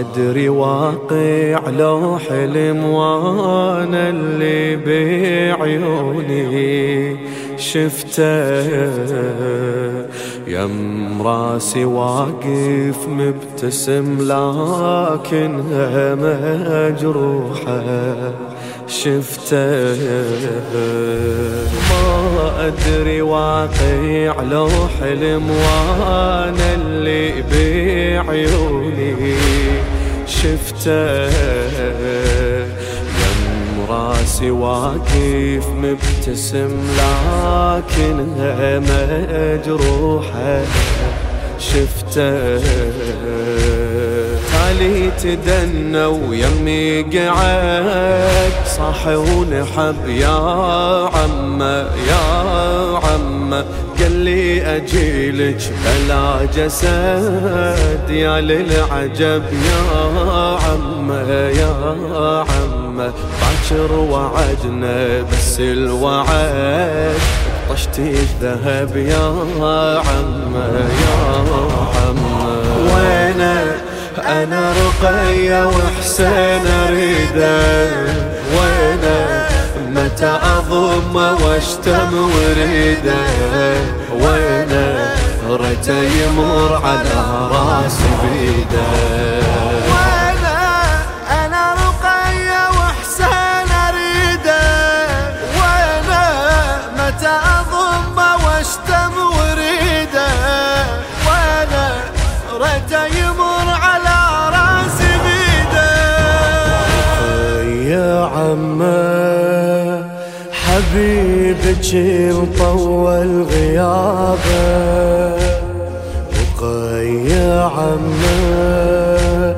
أدري واقع لو حلم وأنا اللي بعيوني. شفته يم راسي واقف مبتسم لكنها مجروحة شفته. ما أدري واقع لو حلم وأنا اللي بعيوني شفته. راسي واقف مبتسم لكنها مجروحة شفته. تالي تدنى ويمي قعد. صح ونحب يا عمه يا عمه قال لي أجيلك بلا جسد. يا للعجب يا عمه باكر وعدنا بس الوعد طشت الذهب يا عمه يا عمه وينه أنا رقية وحسين أريده؟ وينه متى أضم وأشتم وريده؟ وينه ريته يمر على راسي بيده؟ عمه حبيبك مطول غيابه. وقيا عمه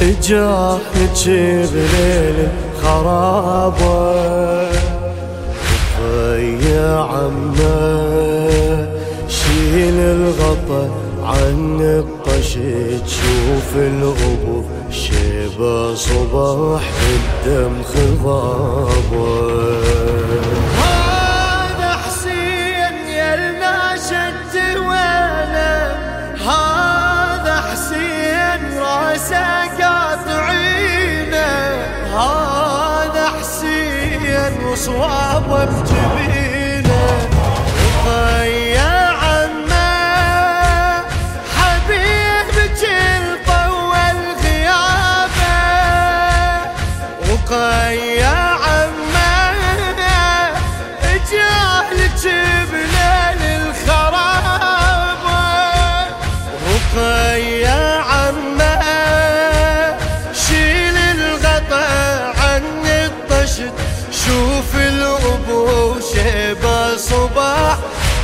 اجاك بليل خرابه. وقيا عمه شيل الغطا عن الطش تشوف الغبور شيبة صباح الدم خضابة. هذا حسين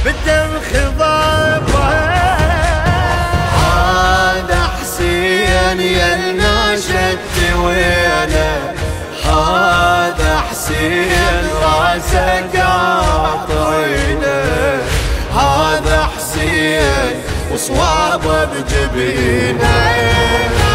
بالدم خضابه هذا حسين يا الناشد وينه؟ هذا حسين راسه قاطعينه هذا حسين وصوابه بجبينه؟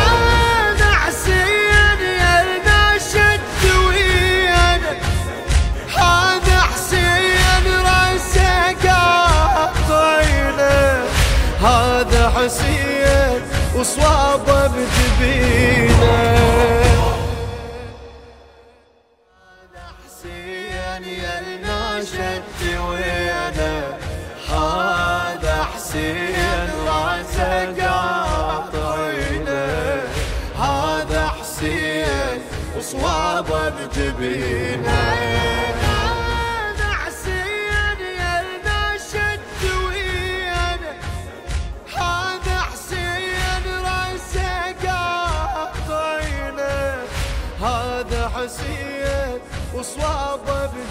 حسين وصوابه بجبينه حسين يا الناشد وينه هذا حسين رأسه قاطعينه. هذا حسين وصوابه بجبينه حسين وصوابه بجبينه